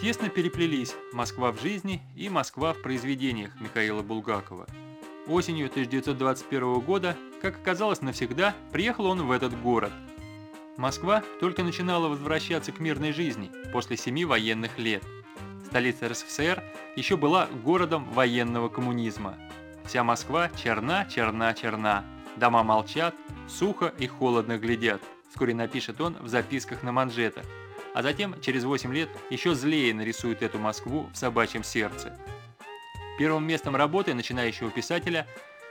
Тесно переплелись Москва в жизни и Москва в произведениях Михаила Булгакова. Осенью 1921 года, как оказалось навсегда, приехал он в этот город. Москва только начинала возвращаться к мирной жизни после семи военных лет. Столица РСФСР еще была городом военного коммунизма. Вся Москва черна, черна, черна. Дома молчат, сухо и холодно глядят, вскоре напишет он в записках на манжетах. А затем, через 8 лет, еще злее нарисует эту Москву в собачьем сердце. Первым местом работы начинающего писателя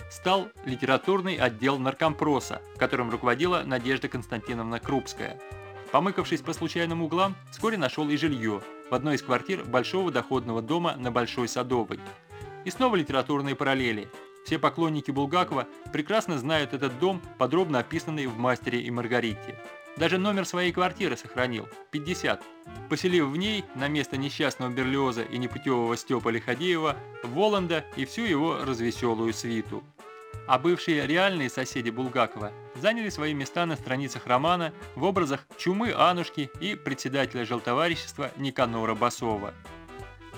стал литературный отдел наркомпроса, которым руководила Надежда Константиновна Крупская. Помыкавшись по случайным углам, вскоре нашел и жилье в одной из квартир большого доходного дома на Большой Садовой. И снова литературные параллели. Все поклонники Булгакова прекрасно знают этот дом, подробно описанный в «Мастере и Маргарите». Даже номер своей квартиры сохранил – 50. Поселив в ней, на место несчастного Берлиоза и непутевого Степа Лиходеева, Воланда и всю его развеселую свиту. А бывшие реальные соседи Булгакова заняли свои места на страницах романа в образах Чумы Анушки и председателя жилтоварищества Никанора Басова.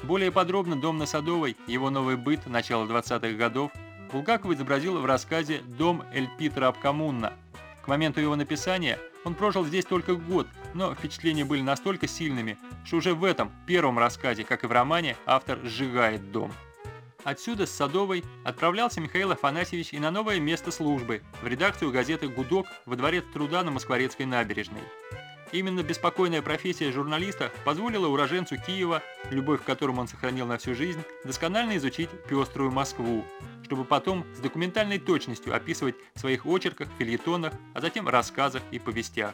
Более подробно дом на Садовой, его новый быт начала 20-х годов, Булгаков изобразил в рассказе «Дом Эльпитра Абкомунна». К моменту его написания – он прожил здесь только год, но впечатления были настолько сильными, что уже в этом первом рассказе, как и в романе, автор сжигает дом. Отсюда, с Садовой, отправлялся Михаил Афанасьевич и на новое место службы, в редакцию газеты «Гудок» во дворец труда на Москворецкой набережной. Именно беспокойная профессия журналиста позволила уроженцу Киева, любовь к которому он сохранил на всю жизнь, досконально изучить пеструю Москву, чтобы потом с документальной точностью описывать в своих очерках, фильетонах, а затем рассказах и повестях.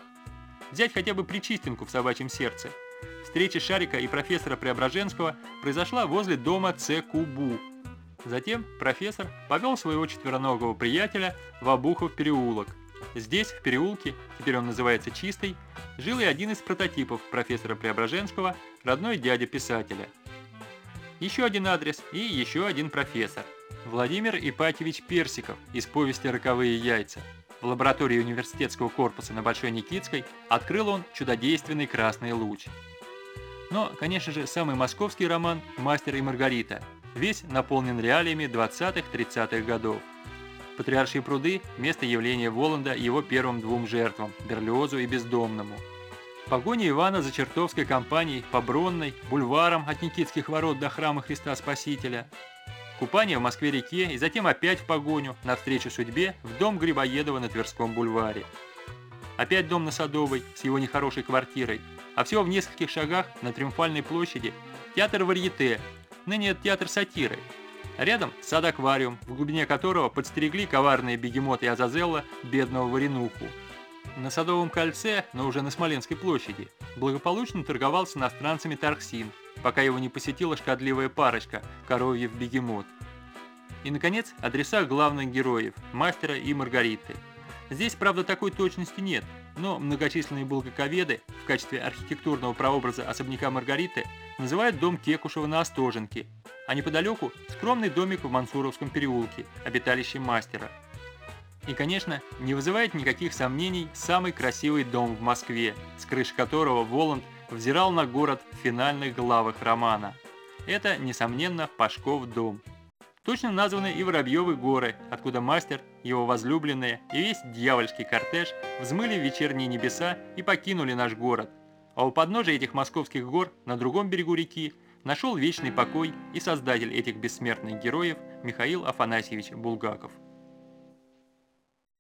Взять хотя бы Причистинку в собачьем сердце. Встреча Шарика и профессора Преображенского произошла возле дома Ц. Кубу. Затем профессор повел своего четвероногого приятеля в Обухов переулок – Здесь, в переулке, теперь он называется Чистый, жил и один из прототипов профессора Преображенского, родной дядя писателя. Еще один адрес и еще один профессор. Владимир Ипатьевич Персиков из повести «Роковые яйца». В лаборатории университетского корпуса на Большой Никитской открыл он чудодейственный красный луч. Но, конечно же, самый московский роман «Мастер и Маргарита», весь наполнен реалиями 20-30-х годов. Патриаршие пруды – место явления Воланда его первым двум жертвам – Берлиозу и Бездомному. Погоня Ивана за чертовской компанией по Бронной, бульварам от Никитских ворот до храма Христа Спасителя. Купание в Москве-реке и затем опять в погоню, навстречу судьбе, в дом Грибоедова на Тверском бульваре. Опять дом на Садовой с его нехорошей квартирой, а всего в нескольких шагах на Триумфальной площади театр Варьете, ныне это театр сатиры, Рядом сад-аквариум, в глубине которого подстерегли коварные бегемоты Азазелла бедного Варенуху. На Садовом кольце, но уже на Смоленской площади, благополучно торговал с иностранцами Тарксин, пока его не посетила шкодливая парочка, коровьев бегемот. И, наконец, адреса главных героев, мастера и Маргариты. Здесь, правда, такой точности нет, но многочисленные булгаковеды в качестве архитектурного прообраза особняка Маргариты называют дом Кекушева на Остоженке, а неподалеку скромный домик в Мансуровском переулке, обиталище мастера. И, конечно, не вызывает никаких сомнений самый красивый дом в Москве, с крыши которого Воланд взирал на город в финальных главах романа. Это, несомненно, Пашков дом. Точно названы и Воробьевы горы, откуда мастер, его возлюбленные и весь дьявольский кортеж взмыли в вечерние небеса и покинули наш город. А у подножия этих московских гор, на другом берегу реки, нашел вечный покой и создатель этих бессмертных героев Михаил Афанасьевич Булгаков.